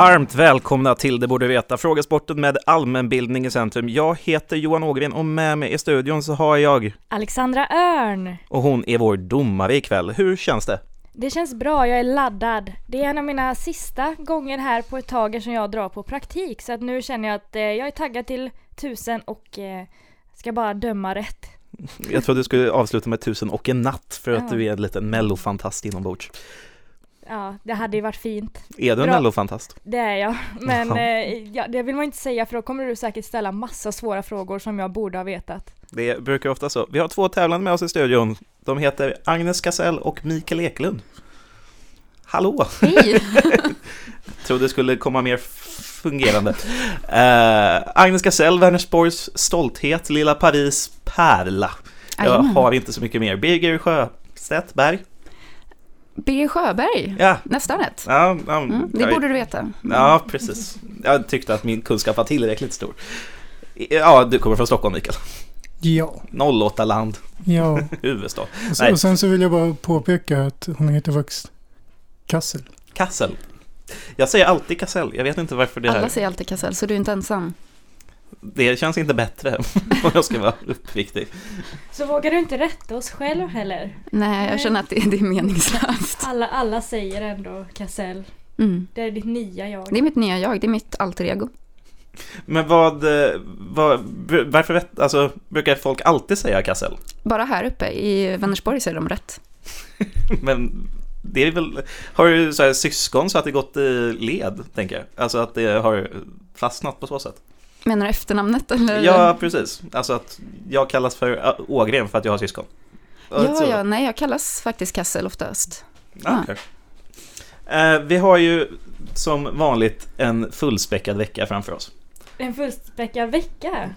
Varmt välkomna till Det borde veta, frågesporten med allmänbildning i centrum. Jag heter Johan Ågren och med mig i studion så har jag, Alexandra Örn. och hon är vår domare ikväll. Hur känns det? Det känns bra, jag är laddad. Det är en av mina sista gånger här på ett tag som jag drar på praktik så att nu känner jag att eh, jag är taggad till tusen och eh, ska bara döma rätt. Jag trodde du skulle avsluta med tusen och en natt för att Ja. du är en liten mellofantast inombords. Ja, det hade ju varit fint. Är du en mellofantast? Det är jag. Men eh, ja, det vill man inte säga för då kommer du säkert ställa massa svåra frågor som jag borde ha vetat. Det brukar ofta så. Vi har två tävlande med oss i studion. De heter Agnes Kassell och Mikael Eklund. Hallå! Hej! trodde det skulle komma mer fungerande. Eh, Agnes Kassell, Vänersborgs stolthet, Lilla Paris pärla. Jag har inte så mycket mer. Birger Sjöstedt Berg. Birger Sjöberg, Ja, nästan rätt. ja, ja, Mm, det jag- borde du veta. Ja, precis. Jag tyckte att min kunskap var tillräckligt stor. Ja, du kommer från Stockholm, Mikael. Ja, 08-land, ja. huvudstad. Och, Nej. och sen så vill jag bara påpeka att hon heter faktiskt Kassel. Kassel. Jag säger alltid Kassel. Jag vet inte varför det här... Alla säger alltid Kassel, så du är inte ensam. Det känns inte bättre om jag ska vara uppriktig. Så vågar du inte rätta oss själv heller? Nej, jag känner att det, det är meningslöst. Alla, alla säger ändå Kassell. Mm. Det är ditt nya jag. Det är mitt nya jag, det är mitt alter ego. Men vad, eh, vad varför vet, alltså, brukar folk alltid säga Kassel? Bara här uppe i Vänersborg säger de rätt. Men det är väl, har du så här syskon så att det gått i led, tänker jag? Alltså att det har fastnat på så sätt? Menar du efternamnet eller? Ja, precis. Alltså att jag kallas för Ä- Ågren för att jag har syskon. ja, ja, nej, jag kallas faktiskt Kassel oftast. Ja, okej. Eh, vi har ju som vanligt en fullspäckad vecka framför oss. En fullspäckad vecka.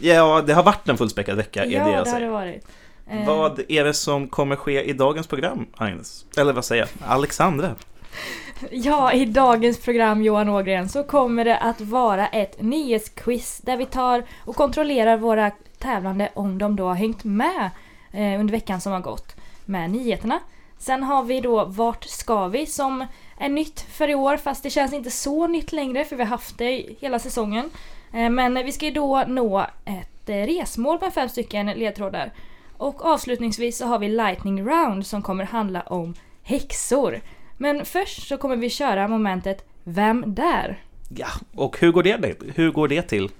Ja, det har varit en fullspäckad vecka, är ja, det det jag har det varit. Eh, Vad är det som kommer ske i dagens program, Agnes? Eller vad säger jag? Alexandra? Ja, i dagens program Johan Ågren så kommer det att vara ett nyhetsquiz där vi tar och kontrollerar våra tävlande om de då har hängt med eh, under veckan som har gått med nyheterna. Sen har vi då Vart ska vi som är nytt för i år fast det känns inte så nytt längre för vi har haft det hela säsongen. Eh, men vi ska ju då nå ett eh, resmål med fem stycken ledtrådar. Och avslutningsvis så har vi Lightning Round som kommer handla om häxor. Men först så kommer vi köra momentet Vem där? Ja, och hur går det, hur går det till?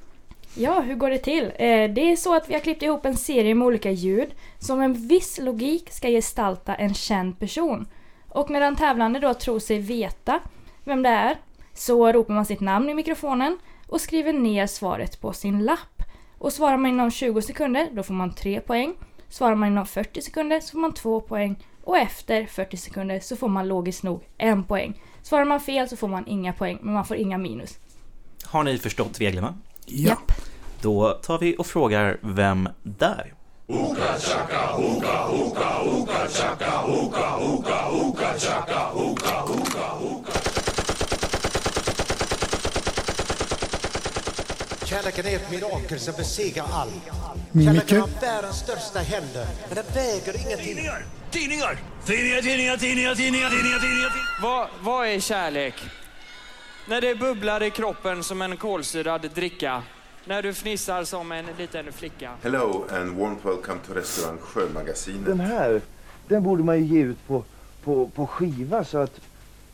Ja, hur går det till? Eh, det är så att vi har klippt ihop en serie med olika ljud som med en viss logik ska gestalta en känd person. Och när den tävlande då tror sig veta vem det är så ropar man sitt namn i mikrofonen och skriver ner svaret på sin lapp. Och svarar man inom 20 sekunder då får man 3 poäng. Svarar man inom 40 sekunder så får man 2 poäng. Och efter 40 sekunder så får man logiskt nog en poäng. Svarar man fel så får man inga poäng men man får inga minus. Har ni förstått reglerna? Ja. Då tar vi och frågar Vem där? Kärleken är ett mirakel som besegrar allt. Kärleken har världens största händer, men den väger ingenting. Tidningar! Tidningar! Tidningar, tidningar, tidningar, tidningar, tidningar. Vad, vad är kärlek? När det bubblar i kroppen som en kolsyrad dricka. När du fnissar som en liten flicka. Hello and warm welcome to restaurang Sjömagasinet. Den här, den borde man ju ge ut på, på, på skiva så att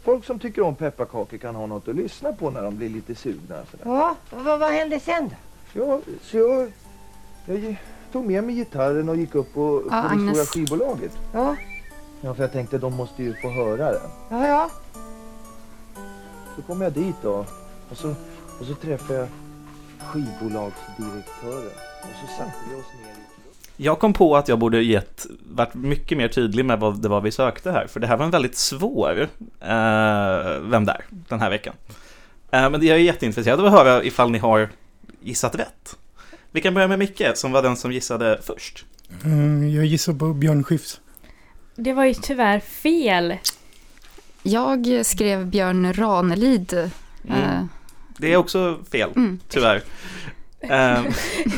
folk som tycker om pepparkakor kan ha något att lyssna på när de blir lite sugna. Sådär. Ja, vad, vad hände sen då? Ja, så jag, jag tog med mig gitarren och gick upp och, Ja, på det stora skivbolaget. Ja, Ja, för jag tänkte de måste ju få höra den. ja, ja. Så kom jag dit då och så, och så träffade jag skivbolagsdirektören. Och så satte vi oss ner i... Jag kom på att jag borde gett, varit mycket mer tydlig med vad det var vi sökte här, för det här var en väldigt svår eh, Vem där? den här veckan. Eh, men jag är jätteintresserad av att höra ifall ni har gissat rätt. Vi kan börja med Micke, som var den som gissade först. Eh, Jag gissar på Björn Skifs. Det var ju tyvärr fel. Jag skrev Björn Ranelid. Mm. Eh, Det är också fel, Mm. tyvärr. Ehm,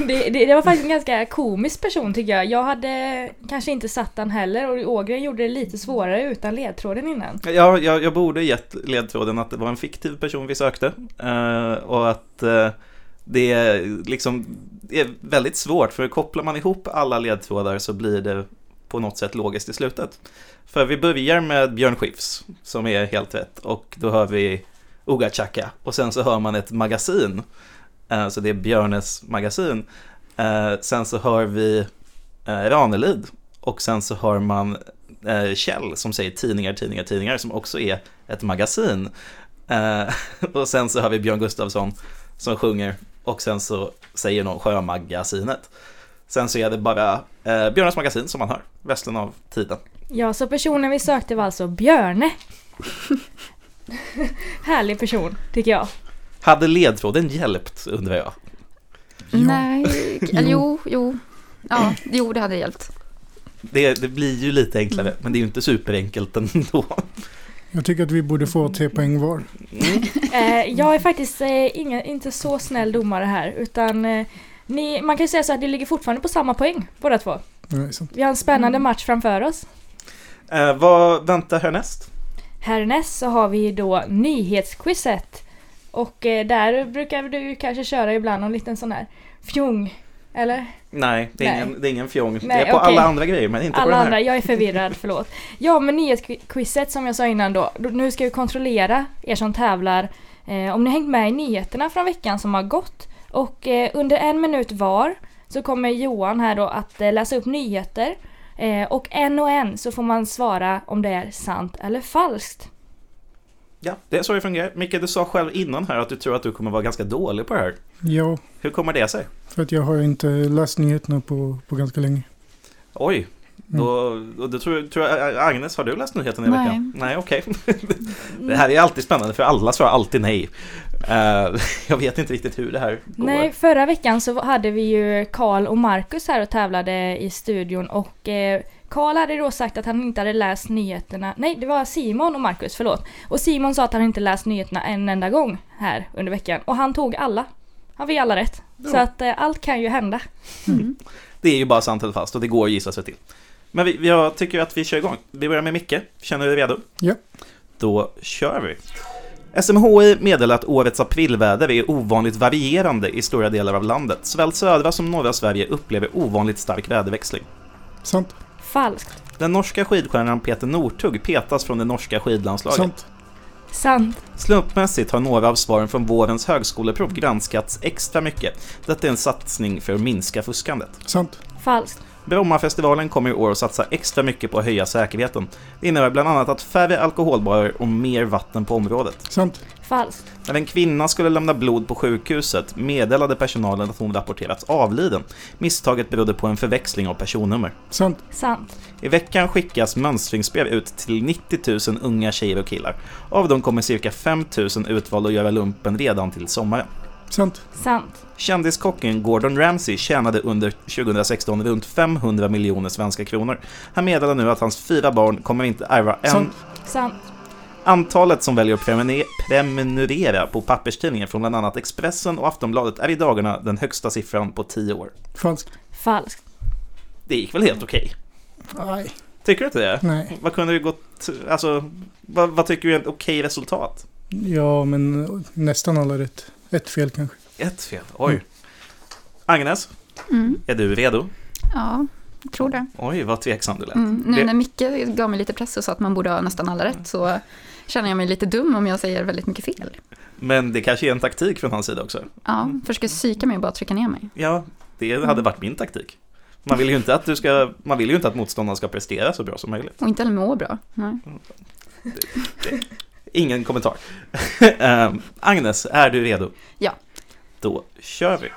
Det, det, det var faktiskt en ganska komisk person tycker jag. Jag hade kanske inte satt den heller och Ågren gjorde det lite svårare utan ledtråden innan. Ja, jag, jag borde gett ledtråden att det var en fiktiv person vi sökte. eh, och att eh, det är liksom det är väldigt svårt, för kopplar man ihop alla ledtrådar så blir det på något sätt logiskt i slutet. För vi börjar med Björn Skifs, som är helt rätt, och då hör vi Oga Chaka, och sen så hör man ett magasin, eh, så det är Björnes magasin. Eh, sen så hör vi eh, Ranelid, och sen så hör man Kjell som säger tidningar, tidningar, tidningar, som också är ett magasin. Och sen så hör vi Björn Gustafsson som sjunger och sen så säger någon Sjömagasinet. Sen så är det bara eh, Björnas magasin som man hör resten av tiden. Ja, så personen vi sökte var alltså Björne. Härlig person, tycker jag. Hade ledtråden hjälpt undrar jag? Nej, eller jo, jo. Ja, jo, det hade hjälpt. Det, det blir ju lite enklare, men det är ju inte superenkelt ändå. Jag tycker att vi borde få tre poäng var. Eh, jag är faktiskt eh, inga, inte så snäll domare här, utan eh, ni, man kan ju säga så att det ligger fortfarande på samma poäng, båda två. Vi har en spännande match framför oss. Eh, vad väntar härnäst? Härnäst så har vi då nyhetsquizet. Och eh, där brukar du kanske köra ibland någon liten sån här fjong, eller? Nej, det är, Nej. Ingen, det är ingen fjong. Nej, det är på okej. alla andra grejer, men inte på Alla den här. andra, jag är förvirrad, förlåt. Ja, men nyhetsquizet som jag sa innan då, då nu ska vi kontrollera er som tävlar eh, om ni hängt med i nyheterna från veckan som har gått. Och eh, under en minut var så kommer Johan här då att eh, läsa upp nyheter eh, och en och en så får man svara om det är sant eller falskt. Ja, det är så det fungerar. Micke, du sa själv innan här att du tror att du kommer vara ganska dålig på det här. Ja, Hur kommer det sig? för att jag har inte läst nyheterna på, på ganska länge. Oj, då, då, då tror, tror jag, Agnes, har du läst nyheterna i Nej. veckan? Nej, okej. det här är alltid spännande för alla svarar alltid nej. Eh, jag vet inte riktigt hur det här går. Nej, förra veckan så hade vi ju Karl och Marcus här och tävlade i studion och eh, Karl hade då sagt att han inte hade läst nyheterna. Nej, det var Simon och Marcus, förlåt. Och Simon sa att han inte läst nyheterna en enda gång här under veckan. Och han tog alla. Han fick alla rätt. Så Ja. att eh, allt kan ju hända. Det är ju bara sant eller fast och det går att gissa sig till. Men vi, jag tycker att vi kör igång. Vi börjar med Micke. Känner du dig redo? Ja. Då kör vi. SMHI meddelar att årets aprilväder är ovanligt varierande i stora delar av landet. Såväl södra som norra Sverige upplever ovanligt stark väderväxling. Sant. Falskt. Den norska skidstjärnan Peter Northug petas från det norska skidlandslaget. Sant. Sant. Slumpmässigt har några av svaren från vårens högskoleprov granskats extra mycket. Detta är en satsning för att minska fuskandet. Sant. Falskt. Brommafestivalen kommer i år att satsa extra mycket på att höja säkerheten. Det innebär bland annat att färre alkoholbarer och mer vatten på området. Sant. Falskt. När en kvinna skulle lämna blod på sjukhuset meddelade personalen att hon rapporterats avliden. Misstaget berodde på en förväxling av personnummer. Sant. Sant. I veckan skickas mönstringsbrev ut till 90 000 unga tjejer och killar. Av dem kommer cirka 5 000 utvalda att göra lumpen redan till sommaren. Sant. Sant. Kändiskocken Gordon Ramsay tjänade under 2016 runt 500 miljoner svenska kronor. Han meddelar nu att hans fyra barn kommer inte ärva en... Sant. Sant. Antalet som väljer att prenumerera på papperstidningar från bland annat Expressen och Aftonbladet är i dagarna den högsta siffran på 10 år. Falskt. Falskt. Det gick väl helt okej? Nej. Tycker du inte det? Nej. Vad kunde det gått... Alltså, vad, vad tycker du är ett okej resultat? Ja, men nästan alla rätt. Ett fel kanske. Ett fel, oj. Agnes, Mm. är du redo? Ja, jag tror det. Oj, vad tveksam du lät. Mm. Nu Det- när Micke gav mig lite press och sa att man borde ha nästan alla rätt så känner jag mig lite dum om jag säger väldigt mycket fel. Men det kanske är en taktik från hans sida också. Ja, försöker psyka mig och bara trycka ner mig. Ja, det hade varit min taktik. Man vill ju inte att du ska, man vill ju inte att motståndaren ska prestera så bra som möjligt. Och inte heller må bra. Nej. Ingen kommentar. Ehm, Agnes, är du redo? Ja. Då kör vi.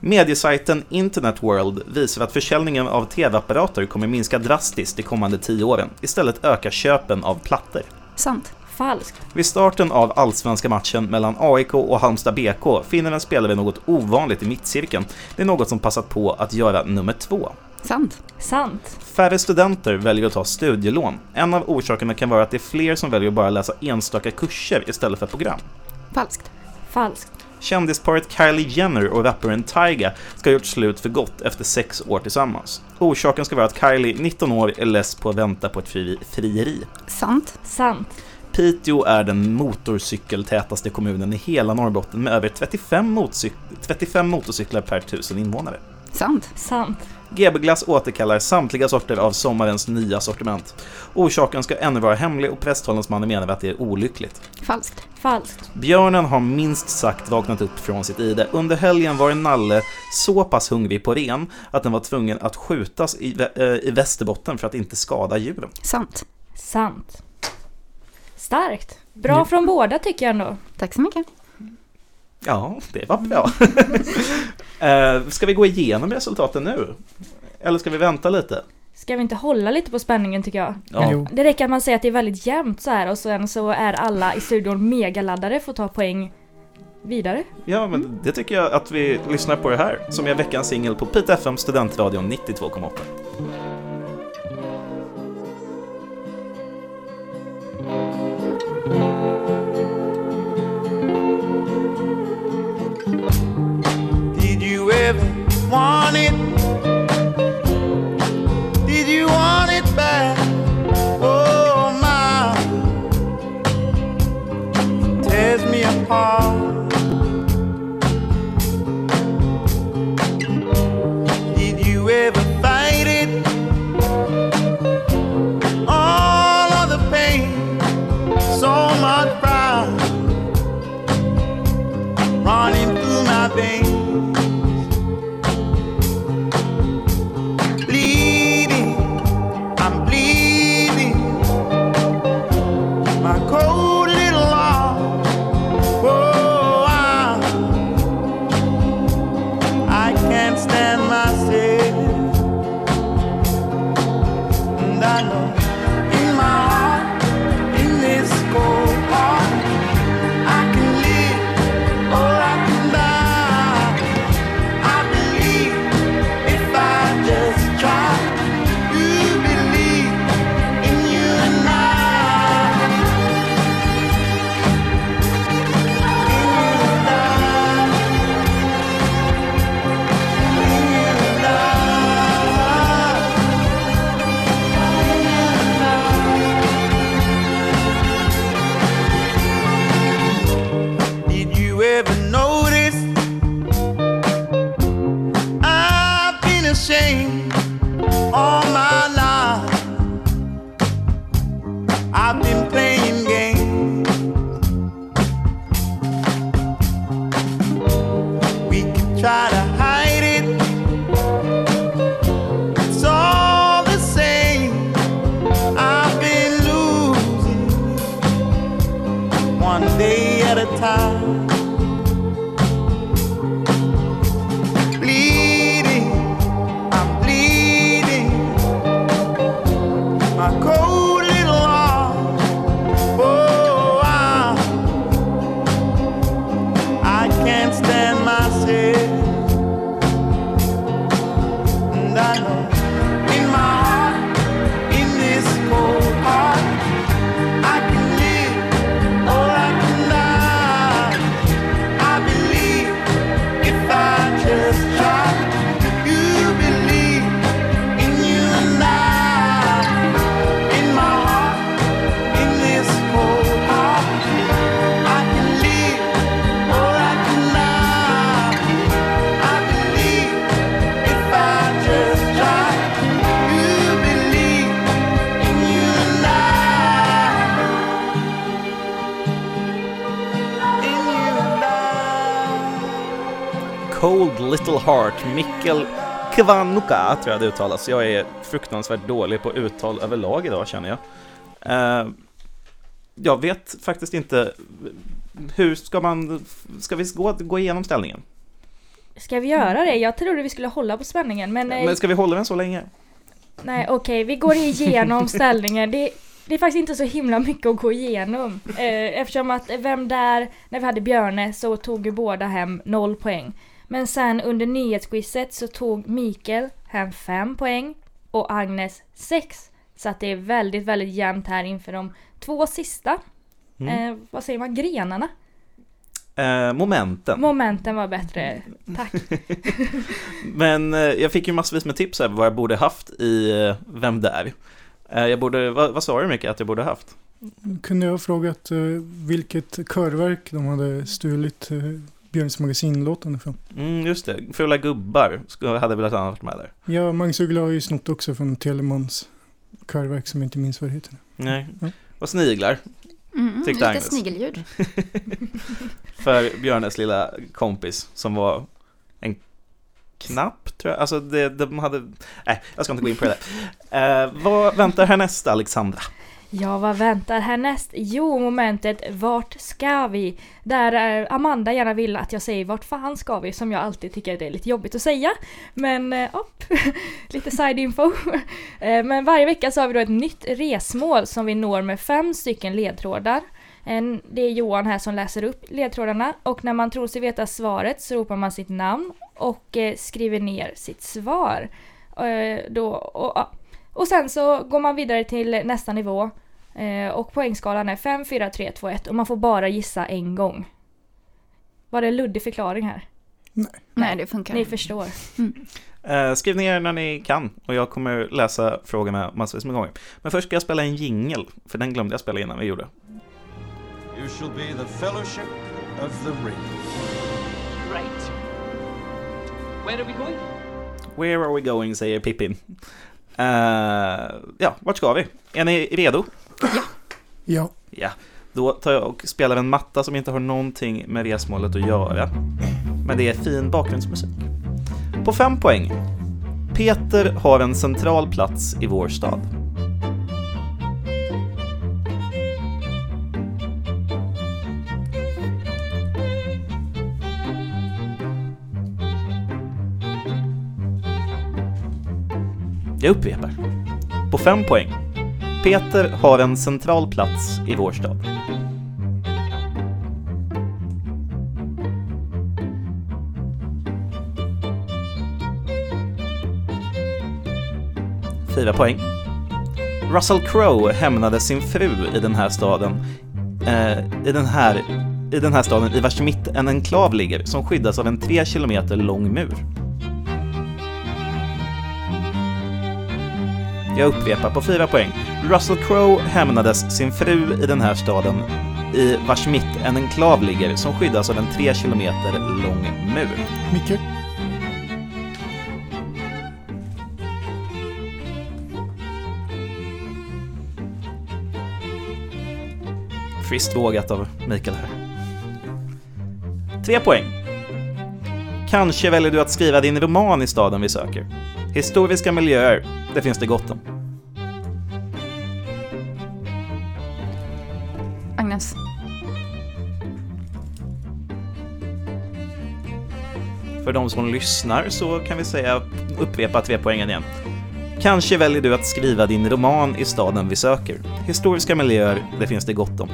Mediesajten Internet World visar att försäljningen av tv-apparater kommer minska drastiskt de kommande tio åren. Istället ökar köpen av plattor. Sant. Falskt. Vid starten av allsvenska matchen mellan AIK och Halmstad BK finner en spelare något ovanligt i mittcirkeln. Det är något som passat på att göra nummer två. Sant. Sant. Färre studenter väljer att ta studielån. En av orsakerna kan vara att det är fler som väljer att bara läsa enstaka kurser istället för program. Falskt. Falskt. Kändisparet Kylie Jenner och rapparen Tyga ska ha gjort slut för gott efter sex år tillsammans. Orsaken ska vara att Kylie, 19 år, är less på att vänta på ett fri frieri. Sant. Sant. Piteå är den motorcykeltätaste kommunen i hela Norrbotten med över 35, motorcyk 35 motorcyklar per tusen invånare. Sant. Sant. GB Glass återkallar samtliga sorter av sommarens nya sortiment. Orsaken ska ännu vara hemlig och prästholmsmannen menar att det är olyckligt. Falskt. Falskt. Björnen har minst sagt vaknat upp från sitt ide. Under helgen var en nalle så pass hungrig på ren att den var tvungen att skjutas i, eh, i Västerbotten för att inte skada djuren. Sant. Sant. Starkt. Bra från båda tycker jag ändå. Tack så mycket. Ja, det var bra. Eh, ska vi gå igenom resultaten nu? Eller ska vi vänta lite? Ska vi inte hålla lite på spänningen tycker jag? Ja. Det räcker att man säger att det är väldigt jämnt så här och sen så är alla i studion megaladdade för att ta poäng vidare. Ja, men det tycker jag att vi lyssnar på det här, som är veckans singel på Pite FM Studentradion 92,8. Want it? Did you want it back? Oh my, tears me apart. Did you ever fight it? All of the pain, so much pride running through my veins. Mikkel Kvanuka tror jag det uttalas. Jag är fruktansvärt dålig på uttal överlag idag känner jag. Eh, jag vet faktiskt inte, hur ska man, ska vi gå, gå igenom ställningen? Ska vi göra det? Jag trodde vi skulle hålla på spänningen men, eh, Men ska vi hålla den så länge? nej okej vi går igenom ställningen. Det, det är faktiskt inte så himla mycket att gå igenom. Eh, eftersom att Vem där, när vi hade Björne så tog ju båda hem noll poäng. Men sen under nyhetsquizet så tog Mikael hem 5 poäng och Agnes 6. Så att det är väldigt, väldigt jämnt här inför de två sista. Mm. Eh, vad säger man? Grenarna? Eh, momenten. Momenten var bättre. Tack. Men eh, jag fick ju massvis med tips här vad jag borde haft i eh, Vem där? Eh, jag borde, vad, vad sa du mycket att jag borde haft? Kunde jag ha frågat eh, vilket körverk de hade stulit eh, Björns magasinlåten ifrån? Mm, just det, Fula gubbar skulle- hade velat ha varit med där. Ja, Magnus Uggla har ju snott också från Telemans körverk som jag inte minns vad det heter. Nej. Ja. Och sniglar. Mm, Tyckte lite Agnes. snigelljud. För Björnes lilla kompis som var en knapp tror jag. Alltså det, de hade, nej jag ska inte gå in på det. Eh, vad väntar härnäst Alexandra? Ja, vad väntar härnäst? Jo, momentet Vart ska vi? Där eh, Amanda gärna vill att jag säger Vart fan ska vi? Som jag alltid tycker det är lite jobbigt att säga. Men, eh, upp, lite side info. Eh, men varje vecka så har vi då ett nytt resmål som vi når med fem stycken ledtrådar. Det är Johan här som läser upp ledtrådarna och när man tror sig veta svaret så ropar man sitt namn och skriver ner sitt svar. Då, och och sen så går man vidare till nästa nivå eh, och poängskalan är 5, 4, 3, 2, 1 och man får bara gissa en gång. Var det en luddig förklaring här? Nej, det funkar. Ni förstår. Eh, skriv ner när ni kan och jag kommer läsa frågorna massvis med gånger. Men först ska jag spela en jingel, för den glömde jag spela innan vi gjorde. You shall be the fellowship of the ring. Right. Where are we going? Where are we going, säger Pippin. Eh, ja, vart ska vi? Är ni redo? Ja. Ja, då tar jag och spelar en matta som inte har någonting med resmålet att göra. Men det är fin bakgrundsmusik. På fem poäng. Peter har en central plats i vår stad. Jag upprepar. På fem poäng. Peter har en central plats i vår stad. Fyra poäng. Russell Crowe hämnade sin fru i den här staden, eh, i, den här, i den här staden i vars mitt en enklav ligger som skyddas av en tre kilometer lång mur. Jag upprepar på fyra poäng. Russell Crowe hämnades sin fru i den här staden i vars mitt en enklav ligger som skyddas av en tre kilometer lång mur. Micke? Friskt vågat av Mikael här. Tre poäng. Kanske väljer du att skriva din roman i staden vi söker. Historiska miljöer, det finns det gott om. Agnes. För de som lyssnar så kan vi säga upprepa tre poängen igen. Kanske väljer du att skriva din roman i staden vi söker. Historiska miljöer, det finns det gott om.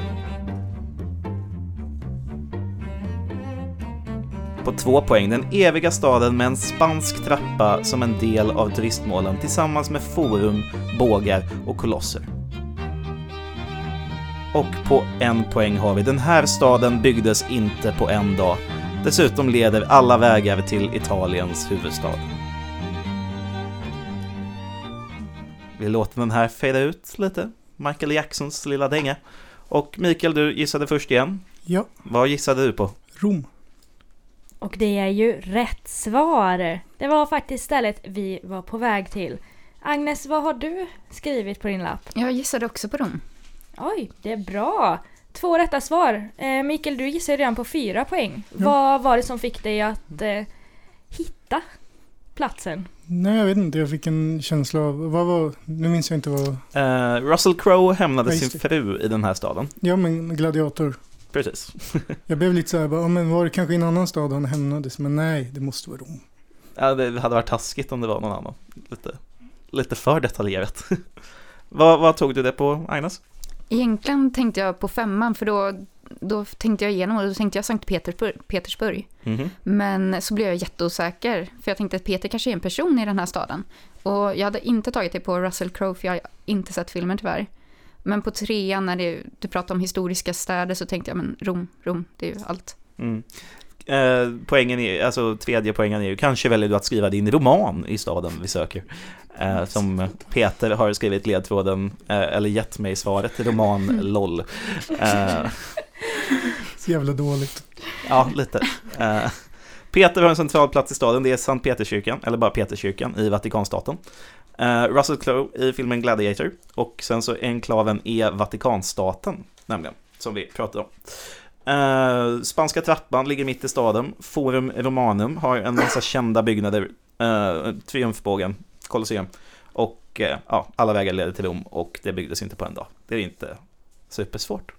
På två poäng, den eviga staden med en spansk trappa som en del av turistmålen tillsammans med forum, bågar och kolosser. Och på en poäng har vi den här staden byggdes inte på en dag. Dessutom leder alla vägar till Italiens huvudstad. Vi låter den här fejda ut lite. Michael Jacksons lilla dänga. Och Mikael, du gissade först igen. Ja. Vad gissade du på? Rom. Och det är ju rätt svar. Det var faktiskt stället vi var på väg till. Agnes, vad har du skrivit på din lapp? Jag gissade också på Rom. Oj, det är bra. Två rätta svar. Eh, Mikael, du gissade redan på fyra poäng. Ja. Vad var det som fick dig att eh, hitta platsen? Nej, jag vet inte. Jag fick en känsla av... Vad var... Nu minns jag inte vad... Eh, Russell Crowe hämnade Ja, sin fru i den här staden. Ja, men gladiator. Precis. Jag blev lite så här, bara, men var det kanske i en annan stad han hämnades? Men nej, det måste vara Rom. ja, det hade varit taskigt om det var någon annan. Lite, lite för detaljerat. vad, vad tog du det på, Agnes? Egentligen tänkte jag på femman för då då tänkte jag igenom och då tänkte jag Sankt Petersburg. Petersburg. Mhm. Men så blev jag jätteosäker, för jag tänkte att Peter kanske är en person i den här staden. Och jag hade inte tagit det på Russell Crowe, för jag har inte sett filmen tyvärr. Men på trean, när det, du pratade om historiska städer, så tänkte jag, men Rom, Rom, det är ju allt. Mm. Eh, poängen är, alltså tredje poängen är ju, kanske väljer du att skriva din roman i staden vi söker. Eh, som Peter har skrivit ledtråden, eh, eller gett mig svaret, roman LOL. Eh, Så jävla dåligt. ja, lite. Eh, Peter har en central plats i staden, det är Sankt Peterskyrkan, eller bara Peterskyrkan i Vatikanstaten. Eh, Russell Crowe i filmen Gladiator, och sen så enklaven är Vatikanstaten, nämligen, som vi pratade om. Uh, Spanska trappan ligger mitt i staden. Forum Romanum har en massa kända byggnader. Uh, Triumfbågen, Colosseum. Och uh, ja, alla vägar leder till Rom och det byggdes inte på en dag. Det är inte supersvårt.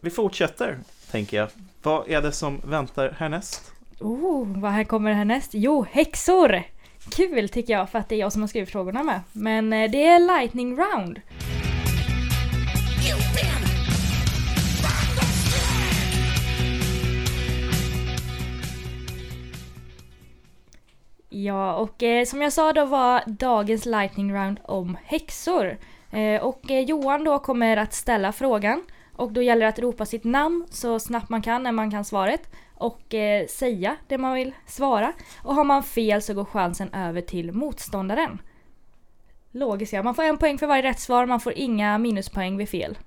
Vi fortsätter, tänker jag. Vad är det som väntar härnäst? Oh, vad här kommer härnäst? Jo, häxor! Kul tycker jag för att det är jag som har skrivit frågorna med. Men eh, det är lightning round. Ja, och eh, som jag sa då var dagens lightning round om häxor. Eh, och eh, Johan då kommer att ställa frågan och då gäller det att ropa sitt namn så snabbt man kan när man kan svaret och eh, säga det man vill svara. Och har man fel så går chansen över till motståndaren. Logiskt ja, man får en poäng för varje rätt svar, man får inga minuspoäng vid fel.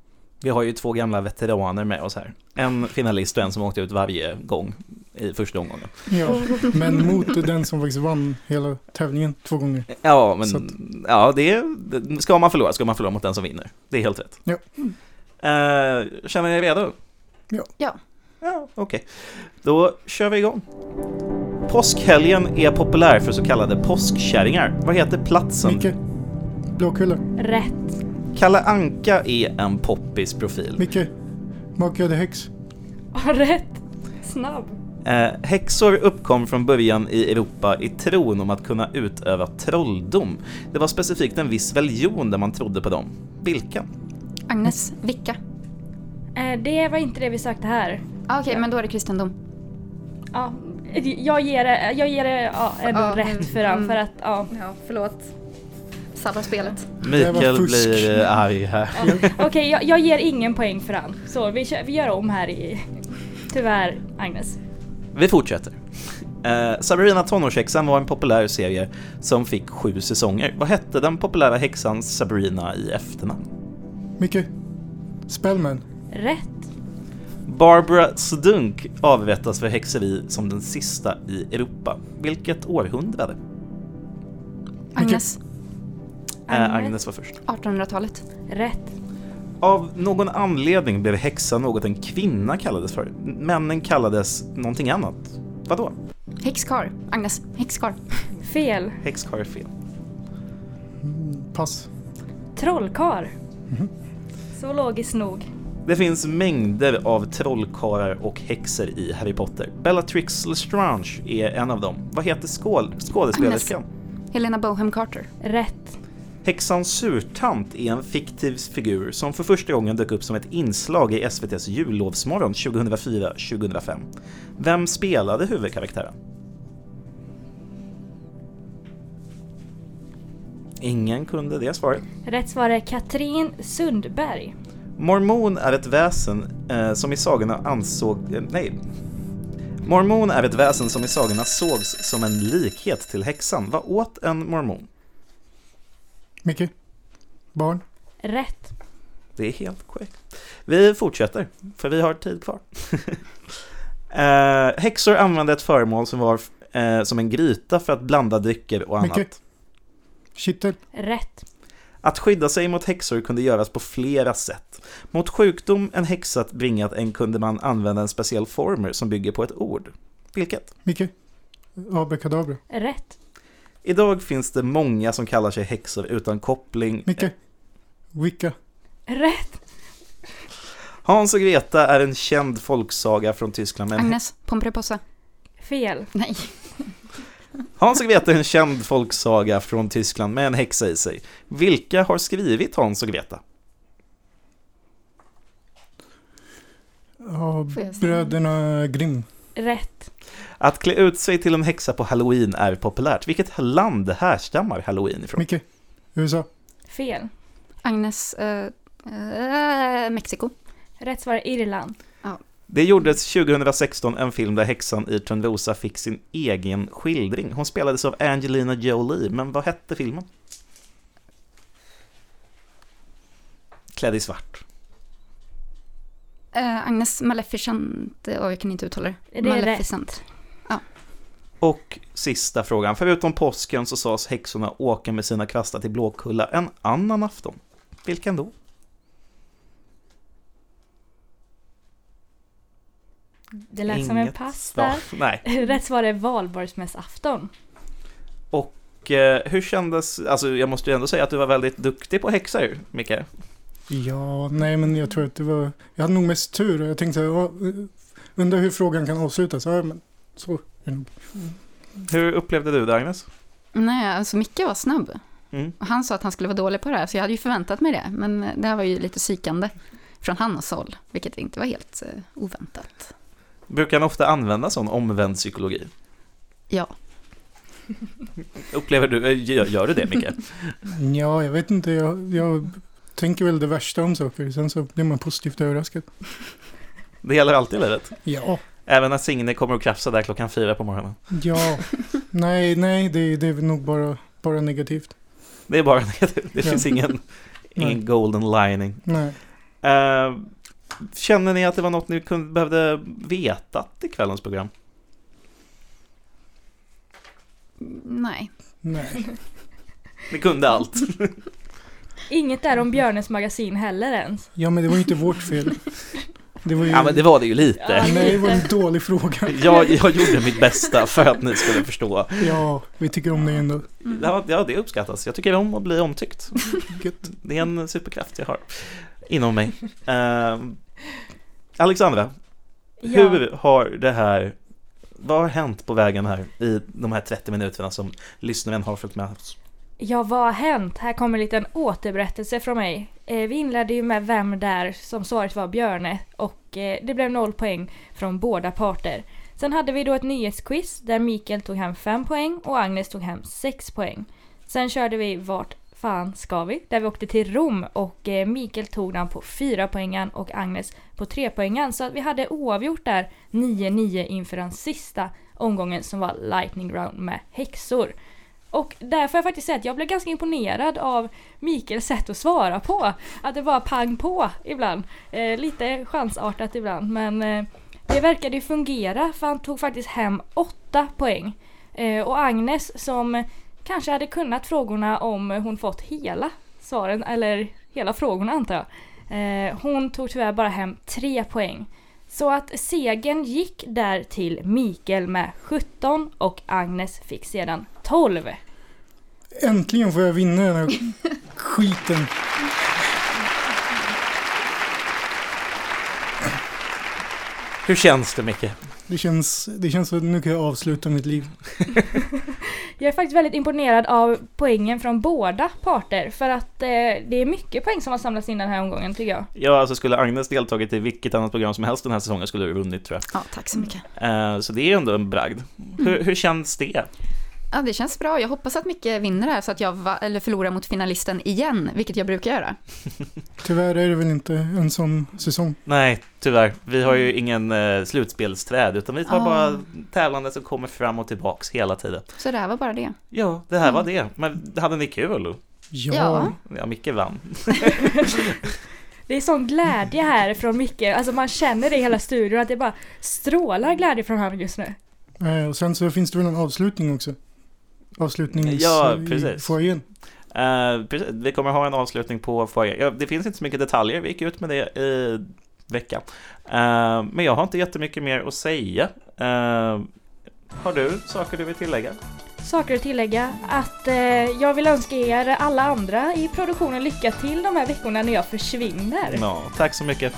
Vi har ju två gamla veteraner med oss här. En finalist och en som åkte ut varje gång i första omgången. Ja, men mot den som faktiskt vann hela tävlingen två gånger. Ja, men att- ja, det är, ska man förlora ska man förlora mot den som vinner. Det är helt rätt. Ja. Eh, känner ni er redo? Ja. Ja. Ja, okej. Då kör vi igång. Påskhelgen är populär för så kallade påskkärringar. Vad heter platsen? Micke, Blåkulla. Rätt. Kalle Anka är en poppis profil. Micke, Makade häx. Ja, rätt. Snabb. Eh, häxor uppkom från början i Europa i tron om att kunna utöva trolldom. Det var specifikt en viss religion där man trodde på dem. Vilken? Agnes, vilka? Eh, det var inte det vi sökte här. Ah, Okej, men då är det kristendom. Ja, jag ger det, jag ger det ja, ändå Ja, rätt för den mm. för att ja. Ja, förlåt. Sabba spelet. Mikael blir eh, arg här. ja. Okej, jag, jag ger ingen poäng för den. Så vi, kör, vi gör om här i... Tyvärr, Agnes. Vi fortsätter. Eh, Sabrina tonårshäxan var en populär serie som fick sju säsonger. Vad hette den populära häxan Sabrina i efternamn? Micke, Spellman. Rätt. Barbara Sdunk avrättas för häxeri som den sista i Europa. Vilket århundrade? Agnes, Eh, Agnes var först. 1800-talet. Rätt. Av någon anledning blev häxa något en kvinna kallades för. Männen kallades någonting annat. Vadå? Häxkar. Agnes, häxkar. Fel. Häxkarl är fel. Pass. Trollkar. Så logiskt nog. Det finns mängder av trollkarlar och häxor i Harry Potter. Bellatrix Lestrange är en av dem. Vad heter skål skådespelerskan? Helena Bohem Carter. Rätt. Häxan Surtant är en fiktiv figur som för första gången dök upp som ett inslag i SVTs jullovsmorgon 2004-2005. Vem spelade huvudkaraktären? Ingen kunde det svaret. Rätt svar är Katrin Sundberg. Mormon är ett väsen eh, som i sagorna ansåg... Eh, nej. Mormon är ett väsen som i sagorna sågs som en likhet till häxan. Vad åt en mormon? Micke, Barn. Rätt. Det är helt korrekt. Vi fortsätter, för vi har tid kvar. eh, häxor använde ett föremål som var eh, som en gryta för att blanda drycker och annat. Kittel. Rätt. Att skydda sig mot häxor kunde göras på flera sätt. Mot sjukdom en häxa bringat en kunde man använda en speciell formel som bygger på ett ord. Vilket? Micke. Abrakadabra. Rätt. Idag finns det många som kallar sig häxor utan koppling. Micke. Wicca. Rätt. Hans och Greta är en känd folksaga från Tyskland. Men Agnes, Pomperipossa. Fel. Nej. Hans och Greta är en känd folksaga från Tyskland med en häxa i sig. Vilka har skrivit Hans och Greta? Ja, bröderna Grimm. Rätt. Att klä ut sig till en häxa på halloween är populärt. Vilket land härstammar halloween ifrån? Micke, USA. Fel. Agnes, eh, eh, Mexiko. Rätt svar är Irland. Det gjordes 2016 en film där häxan i Törnrosa fick sin egen skildring. Hon spelades av Angelina Jolie, men vad hette filmen? Klädd i svart. Eh, Agnes Maleficent, och jag kan inte uttala det. Det är Maleficent. Ja. Och sista frågan. Förutom påsken så sades häxorna åka med sina kvastar till Blåkulla en annan afton. Vilken då? Det lät som en Inget pass där. Nej. Rätt svar är valborgsmässafton. Och eh, hur kändes, alltså jag måste ju ändå säga att du var väldigt duktig på häxor, Micke. Ja, nej men jag tror att det var... Jag hade nog mest tur och jag tänkte ja, undrar hur frågan kan avslutas. Ja, men så är det nog. Hur upplevde du det, Agnes? Nej, alltså Micke var snabb. Mm. Och han sa att han skulle vara dålig på det här, så jag hade ju förväntat mig det. Men det här var ju lite psykande från hans håll, vilket inte var helt eh, oväntat. Brukar han ofta använda sån omvänd psykologi? Ja. Upplever du, eh, gör, gör du det, Micke? Ja, jag vet inte. Jag, jag tänker väl det värsta om saker. Sen så blir man positivt överraskad. Det gäller alltid i livet. Ja. Även när Signe kommer och krafsar där klockan fyra på morgonen. Ja. Nej, nej, det, det är nog bara, bara negativt. Det är bara negativt. Det Ja. finns ingen, ingen golden lining. Nej. Eh, känner ni att det var något ni kunde, behövde veta i kvällens program? Nej. Nej. Ni kunde allt. Inget där om Björnes magasin heller ens. Ja, men det var ju inte vårt fel. Det var ju... Ja, men det var det ju lite. Ja, Nej, det var en dålig fråga. Jag, jag gjorde mitt bästa för att ni skulle förstå. Ja, vi tycker om det ändå. Ja, ja, det uppskattas. Jag tycker om att bli omtyckt. Gött. Det är en superkraft jag har inom mig. Alexandra, Ja. hur har det här, vad har hänt på vägen här i de här 30 minuterna som lyssnaren har följt med oss? Ja, vad har hänt? Här kommer en liten återberättelse från mig. Eh, vi inledde ju med vem där som svaret var Björne och eh, det blev noll poäng från båda parter. Sen hade vi då ett nyhetsquiz där Mikael tog hem fem poäng och Agnes tog hem sex poäng. Sen körde vi Vart fan ska vi? Där vi åkte till Rom och eh, Mikael tog den på fyra poängen och Agnes på tre poängen. Så att vi hade oavgjort där 9-9 inför den sista omgången som var Lightning Round med häxor. Och där får jag faktiskt säga att jag blev ganska imponerad av Mikaels sätt att svara på. Att det var pang på ibland. Eh, lite chansartat ibland men eh, det verkade ju fungera för han tog faktiskt hem åtta poäng. Eh, och Agnes som kanske hade kunnat frågorna om hon fått hela svaren, eller hela frågorna antar jag. Eh, hon tog tyvärr bara hem tre poäng. Så att segern gick där till Mikael med 17 och Agnes fick sedan 12. Äntligen får jag vinna den här skiten. Hur känns det Micke? Det känns, det känns som att nu kan jag avsluta mitt liv. Jag är faktiskt väldigt imponerad av poängen från båda parter för att eh, det är mycket poäng som har samlats in den här omgången tycker jag. Ja, alltså skulle Agnes deltagit i vilket annat program som helst den här säsongen skulle du vunnit tror jag. Ja, tack så mycket. Eh, Så det är ändå en bragd. Hur, hur känns det? Ja, det känns bra. Jag hoppas att Micke vinner här så att jag eller förlorar mot finalisten igen, vilket jag brukar göra. Tyvärr är det väl inte en sån säsong. Nej, tyvärr. Vi har ju ingen eh, slutspelsträd, utan vi tar Ah. bara tävlande som kommer fram och tillbaks hela tiden. Så det här var bara det. Ja, det här var det. Men hade ni kul? Ja. Ja, Micke vann. Det är sån glädje här från Micke, alltså man känner det i hela studion att det bara strålar glädje från honom just nu. Och sen så finns det väl en avslutning också. Avslutnings... Ja, i precis. Vi kommer ha en avslutning på foajén. Ja, det finns inte så mycket detaljer, vi gick ut med det i veckan. Eh, men jag har inte jättemycket mer att säga. Eh, har du saker du vill tillägga? Saker att tillägga att eh, jag vill önska er alla andra i produktionen lycka till de här veckorna när jag försvinner. Ja, tack så mycket.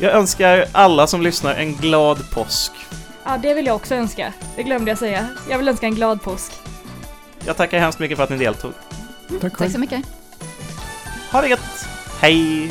Jag önskar alla som lyssnar en glad påsk. Ja, det vill jag också önska. Det glömde jag säga. Jag vill önska en glad påsk. Jag tackar hemskt mycket för att ni deltog. Tack Tack så mycket. Ha det gött! Hej!